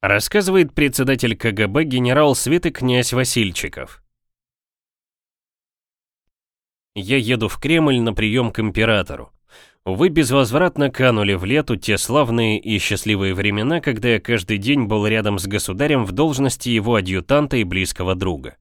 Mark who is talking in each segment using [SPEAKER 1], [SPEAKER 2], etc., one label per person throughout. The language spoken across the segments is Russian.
[SPEAKER 1] Рассказывает председатель КГБ генерал Светы князь Васильчиков. Я еду в Кремль на прием к императору. Увы, безвозвратно канули в лету те славные и счастливые времена, когда я каждый день был рядом с государем в должности его адъютанта и близкого друга.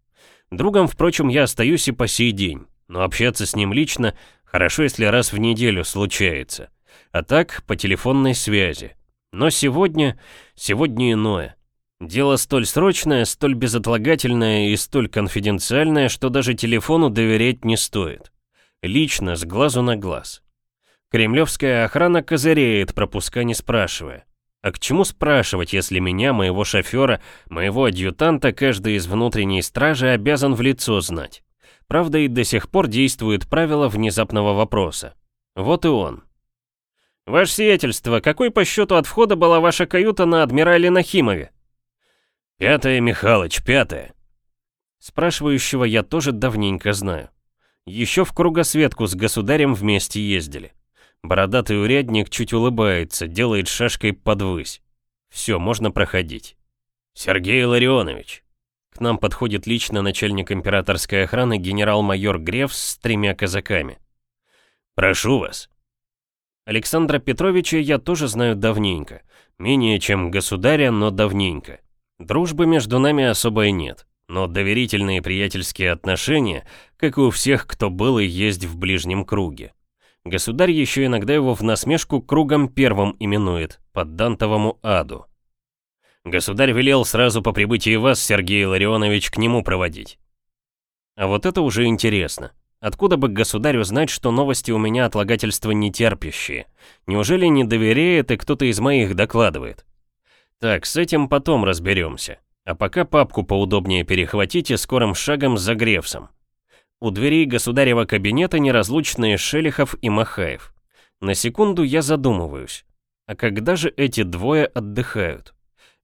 [SPEAKER 1] Другом, впрочем, я остаюсь и по сей день, но общаться с ним лично хорошо, если раз в неделю случается. А так, по телефонной связи. Но сегодня, сегодня иное. Дело столь срочное, столь безотлагательное и столь конфиденциальное, что даже телефону доверять не стоит. Лично, с глазу на глаз. Кремлевская охрана козыреет, пропуска не спрашивая. А к чему спрашивать, если меня, моего шофера, моего адъютанта, каждый из внутренней стражи обязан в лицо знать? Правда, и до сих пор действует правило внезапного вопроса. Вот и он. «Ваше сиятельство, какой по счету от входа была ваша каюта на адмирале Нахимове?»
[SPEAKER 2] «Пятая, Михалыч, пятая».
[SPEAKER 1] Спрашивающего я тоже давненько знаю. Еще в кругосветку с государем вместе ездили. Бородатый урядник чуть улыбается, делает шашкой подвысь. Все, можно проходить.
[SPEAKER 2] «Сергей Ларионович».
[SPEAKER 1] К нам подходит лично начальник императорской охраны генерал-майор Грефс с тремя казаками.
[SPEAKER 2] «Прошу вас».
[SPEAKER 1] Александра Петровича я тоже знаю давненько. Менее чем государя, но давненько. Дружбы между нами особой нет. Но доверительные приятельские отношения, как и у всех, кто был и есть в ближнем круге. Государь еще иногда его в насмешку кругом первым именует, под Дантовому аду. Государь велел сразу по прибытии вас, Сергей Ларионович, к нему проводить. А вот это уже интересно. Откуда бы государю знать, что новости у меня отлагательства нетерпящие? Неужели не доверяет и кто-то из моих докладывает? Так, с этим потом разберемся. А пока папку поудобнее перехватите скорым шагом за Гревсом. У дверей государева кабинета неразлучные Шелихов и Махаев. На секунду я задумываюсь. А когда же эти двое отдыхают?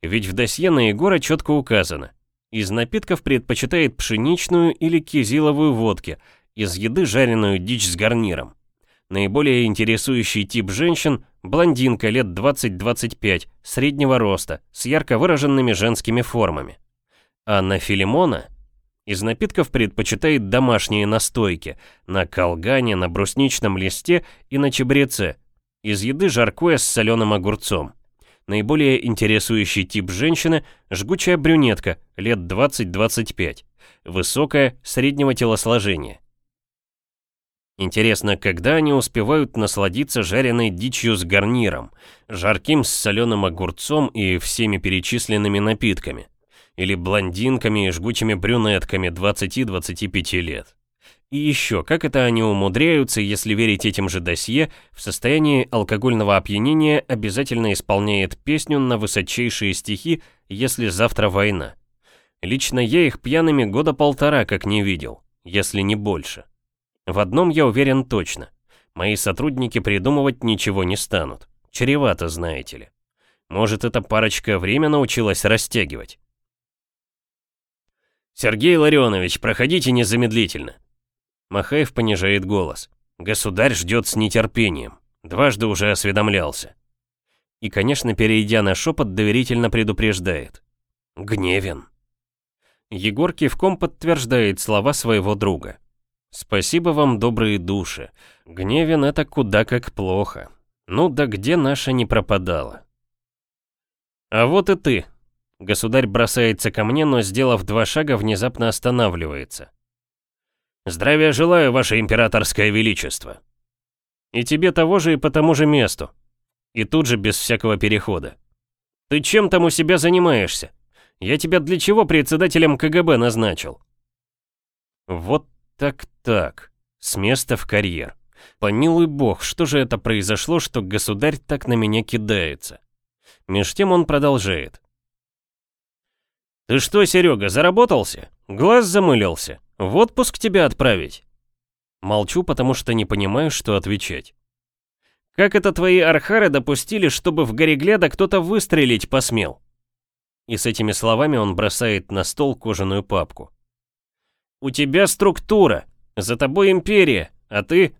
[SPEAKER 1] Ведь в досье на Егора четко указано. Из напитков предпочитает пшеничную или кизиловую водки, из еды жареную дичь с гарниром. Наиболее интересующий тип женщин – блондинка лет 20-25, среднего роста, с ярко выраженными женскими формами. А на Филимона из напитков предпочитает домашние настойки на колгане, на брусничном листе и на чабреце. Из еды жаркое с соленым огурцом. Наиболее интересующий тип женщины – жгучая брюнетка, лет 20-25, высокая, среднего телосложения. Интересно, когда они успевают насладиться жареной дичью с гарниром, жарким с соленым огурцом и всеми перечисленными напитками? Или блондинками и жгучими брюнетками 20-25 лет? И еще, как это они умудряются, если верить этим же досье, в состоянии алкогольного опьянения обязательно исполняет песню на высочайшие стихи «Если завтра война». Лично я их пьяными года полтора как не видел, если не больше. В одном я уверен точно. Мои сотрудники придумывать ничего не станут. Чревато, знаете ли. Может, эта парочка время научилась растягивать.
[SPEAKER 2] «Сергей Ларионович, проходите незамедлительно».
[SPEAKER 1] Махаев понижает голос. «Государь ждет с нетерпением. Дважды уже осведомлялся». И, конечно, перейдя на шепот, доверительно предупреждает. «Гневен». Егор кивком подтверждает слова своего друга. Спасибо вам, добрые души. Гневен это куда как плохо. Ну да где наша не пропадала? А вот и ты. Государь бросается ко мне, но, сделав два шага, внезапно останавливается.
[SPEAKER 2] Здравия желаю, ваше императорское величество.
[SPEAKER 1] И тебе того же и по тому же месту. И тут же без всякого перехода. Ты чем там у себя занимаешься? Я тебя для чего председателем КГБ назначил? Вот так-так, с места в карьер. Помилуй бог, что же это произошло, что государь так на меня кидается? Меж тем он продолжает. «Ты что, Серега, заработался? Глаз замылился? В отпуск тебя отправить?» Молчу, потому что не понимаю, что отвечать. «Как это твои архары допустили, чтобы в Горегляда кто-то выстрелить посмел?» И с этими словами он бросает на стол кожаную папку. У тебя структура, за тобой империя, а ты...»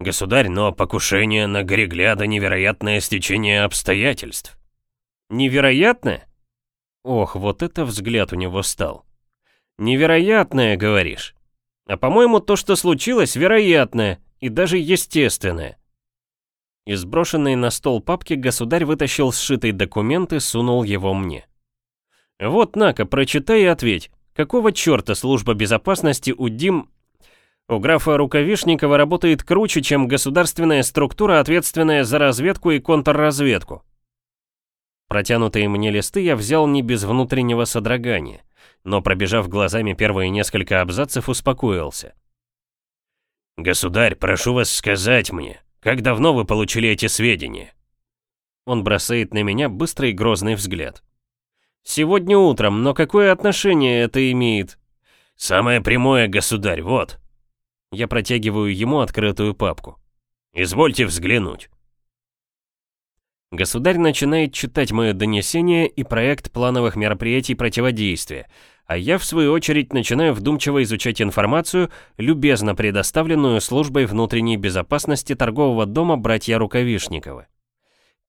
[SPEAKER 2] «Государь, но покушение на Горегляда — невероятное стечение обстоятельств».
[SPEAKER 1] Невероятное? Ох, вот это взгляд у него стал. Невероятное, говоришь? А по-моему, то, что случилось, вероятное и даже естественное. Из брошенной на стол папки государь вытащил сшитый документ и сунул его мне. Вот, на-ка, прочитай и ответь. Какого черта служба безопасности у Дим... У графа Рукавишникова работает круче, чем государственная структура, ответственная за разведку и контрразведку. Протянутые мне листы я взял не без внутреннего содрогания, но пробежав глазами первые несколько абзацев, успокоился.
[SPEAKER 2] «Государь, прошу вас сказать мне, как давно вы получили эти сведения?»
[SPEAKER 1] Он бросает на меня быстрый грозный взгляд. «Сегодня утром, но какое отношение это имеет?»
[SPEAKER 2] «Самое прямое, государь, вот».
[SPEAKER 1] Я протягиваю ему открытую папку.
[SPEAKER 2] «Извольте взглянуть».
[SPEAKER 1] Государь начинает читать мое донесение и проект плановых мероприятий противодействия, а я, в свою очередь, начинаю вдумчиво изучать информацию, любезно предоставленную службой внутренней безопасности торгового дома братья Рукавишниковы.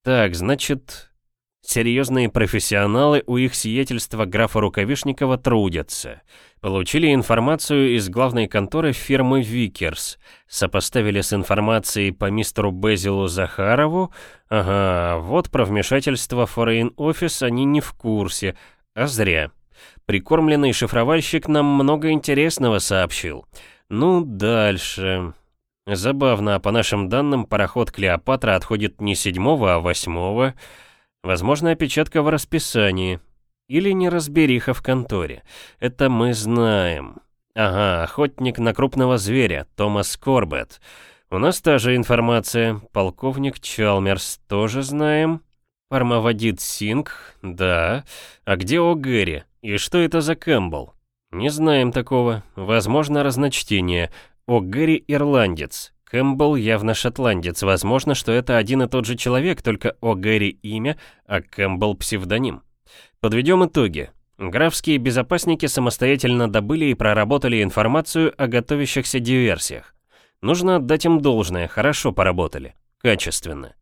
[SPEAKER 1] Так, значит, Серьезные профессионалы у их сиятельства графа Рукавишникова трудятся. Получили информацию из главной конторы фирмы Викерс, сопоставили с информацией по мистеру Безилу Захарову. Ага, вот про вмешательство Foreign Office они не в курсе, а зря. Прикормленный шифровальщик нам много интересного сообщил. Ну, дальше. Забавно, а по нашим данным, пароход Клеопатра отходит не седьмого, а восьмого. Возможно, опечатка в расписании. Или неразбериха в конторе. Это мы знаем. Ага, охотник на крупного зверя, Томас Корбет. У нас та же информация. Полковник Чалмерс, тоже знаем. Пармоводит Синг, да. А где О'Гэри? И что это за Кэмпбелл? Не знаем такого. Возможно, разночтение. О'Гэри ирландец. Кэмпбелл явно шотландец. Возможно, что это один и тот же человек, только о Гэри имя, а Кэмпбелл псевдоним. Подведем итоги. Графские безопасники самостоятельно добыли и проработали информацию о готовящихся диверсиях. Нужно отдать им должное, хорошо поработали. Качественно.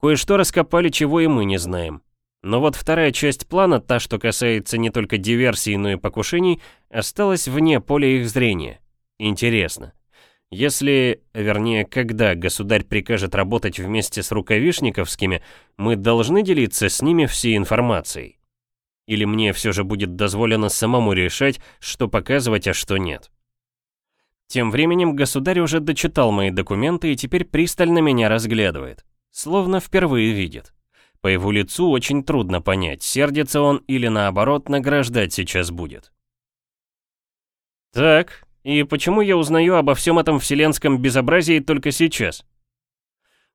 [SPEAKER 1] Кое-что раскопали, чего и мы не знаем. Но вот вторая часть плана, та, что касается не только диверсий, но и покушений, осталась вне поля их зрения. Интересно. Если, вернее, когда государь прикажет работать вместе с рукавишниковскими, мы должны делиться с ними всей информацией. Или мне все же будет дозволено самому решать, что показывать, а что нет. Тем временем государь уже дочитал мои документы и теперь пристально меня разглядывает. Словно впервые видит. По его лицу очень трудно понять, сердится он или наоборот награждать сейчас будет. «Так, и почему я узнаю обо всем этом вселенском безобразии только сейчас?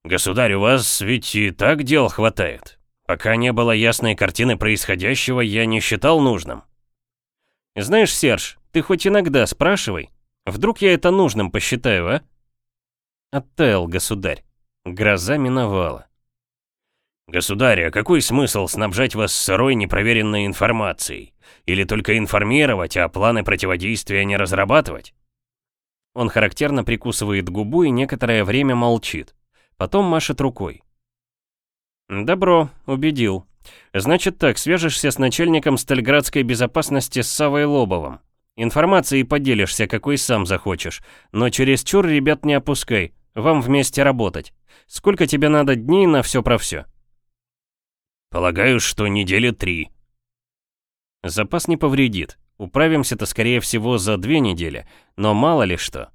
[SPEAKER 2] Государь, у вас ведь и так дел хватает. Пока не было ясной картины происходящего, я не считал нужным.
[SPEAKER 1] Знаешь, Серж, ты хоть иногда спрашивай. Вдруг я это нужным посчитаю, а? Оттаял государь. Гроза миновала.
[SPEAKER 2] «Государь, а какой смысл снабжать вас сырой непроверенной информацией? Или только информировать, а планы противодействия не разрабатывать?»
[SPEAKER 1] Он характерно прикусывает губу и некоторое время молчит. Потом машет рукой. «Добро, убедил. Значит так, свяжешься с начальником Стальградской безопасности с Савой Лобовым. Информацией поделишься, какой сам захочешь. Но через чур ребят не опускай. Вам вместе работать. Сколько тебе надо дней на все про все?»
[SPEAKER 2] Полагаю, что недели три.
[SPEAKER 1] Запас не повредит. Управимся-то, скорее всего, за две недели, но мало ли что.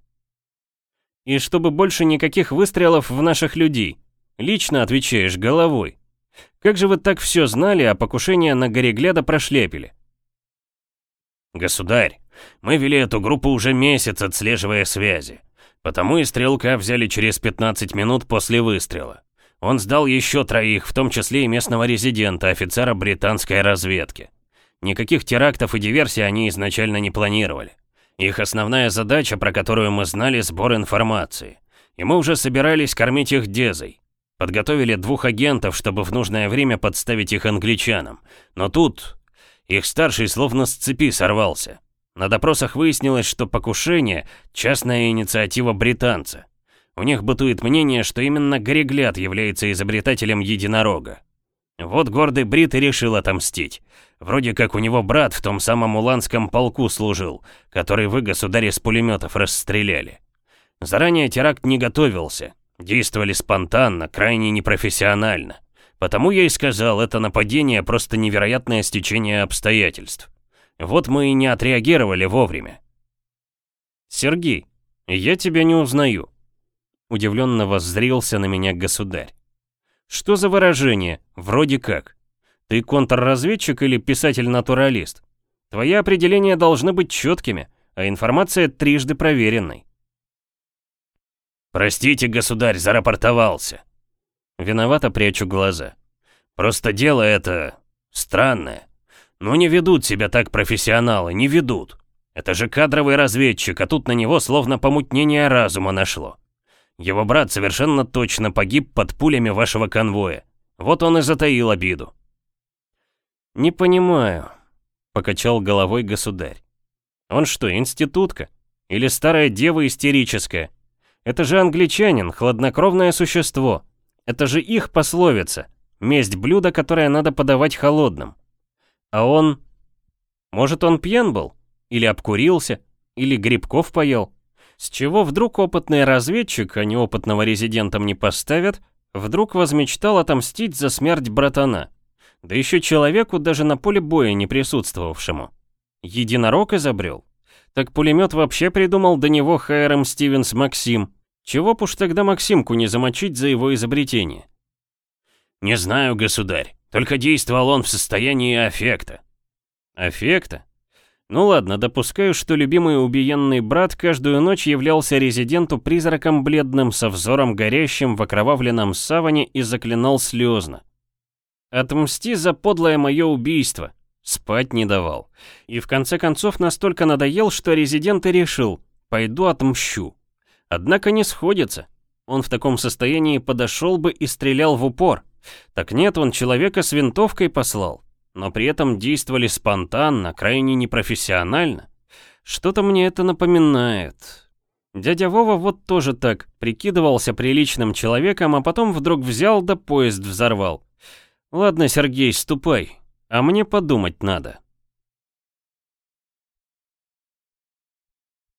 [SPEAKER 1] И чтобы больше никаких выстрелов в наших людей. Лично отвечаешь головой. Как же вы так все знали, а покушение на Горегляда прошляпили?
[SPEAKER 2] Государь, мы вели эту группу уже месяц, отслеживая связи. Потому и стрелка взяли через 15 минут после выстрела. Он сдал еще троих, в том числе и местного резидента, офицера британской разведки. Никаких терактов и диверсий они изначально не планировали. Их основная задача, про которую мы знали, сбор информации. И мы уже собирались кормить их дезой. Подготовили двух агентов, чтобы в нужное время подставить их англичанам. Но тут их старший словно с цепи сорвался. На допросах выяснилось, что покушение – частная инициатива британца. У них бытует мнение, что именно Горегляд является изобретателем единорога. Вот гордый Брит и решил отомстить. Вроде как у него брат в том самом уланском полку служил, который вы, государь, из пулеметов расстреляли. Заранее теракт не готовился. Действовали спонтанно, крайне непрофессионально. Потому я и сказал, это нападение просто невероятное стечение обстоятельств. Вот мы и не отреагировали вовремя.
[SPEAKER 1] «Сергей, я тебя не узнаю», — удивленно воззрился на меня государь. «Что за выражение? Вроде как. Ты контрразведчик или писатель-натуралист? Твои определения должны быть четкими, а информация трижды проверенной».
[SPEAKER 2] «Простите, государь, зарапортовался».
[SPEAKER 1] Виновато прячу глаза.
[SPEAKER 2] «Просто дело это... странное. Ну не ведут себя так профессионалы, не ведут. Это же кадровый разведчик, а тут на него словно помутнение разума нашло. Его брат совершенно точно погиб под пулями вашего конвоя. Вот он и затаил обиду.
[SPEAKER 1] «Не понимаю», — покачал головой государь. «Он что, институтка? Или старая дева истерическая? Это же англичанин, хладнокровное существо. Это же их пословица. Месть блюда, которое надо подавать холодным. А он... Может, он пьян был? Или обкурился? Или грибков поел? С чего вдруг опытный разведчик, а неопытного резидентом не поставят, вдруг возмечтал отомстить за смерть братана? Да еще человеку, даже на поле боя не присутствовавшему. Единорог изобрел? Так пулемет вообще придумал до него Хайрам Стивенс Максим. Чего б уж тогда Максимку не замочить за его изобретение?
[SPEAKER 2] «Не знаю, государь. Только действовал он в состоянии аффекта».
[SPEAKER 1] «Аффекта? Ну ладно, допускаю, что любимый убиенный брат каждую ночь являлся резиденту призраком бледным со взором горящим в окровавленном саване и заклинал слезно. «Отмсти за подлое мое убийство!» Спать не давал. И в конце концов настолько надоел, что резидент и решил «пойду отмщу». Однако не сходится. Он в таком состоянии подошел бы и стрелял в упор. Так нет, он человека с винтовкой послал но при этом действовали спонтанно, крайне непрофессионально. Что-то мне это напоминает. Дядя Вова вот тоже так, прикидывался приличным человеком, а потом вдруг взял да поезд взорвал. Ладно, Сергей, ступай, а мне подумать надо.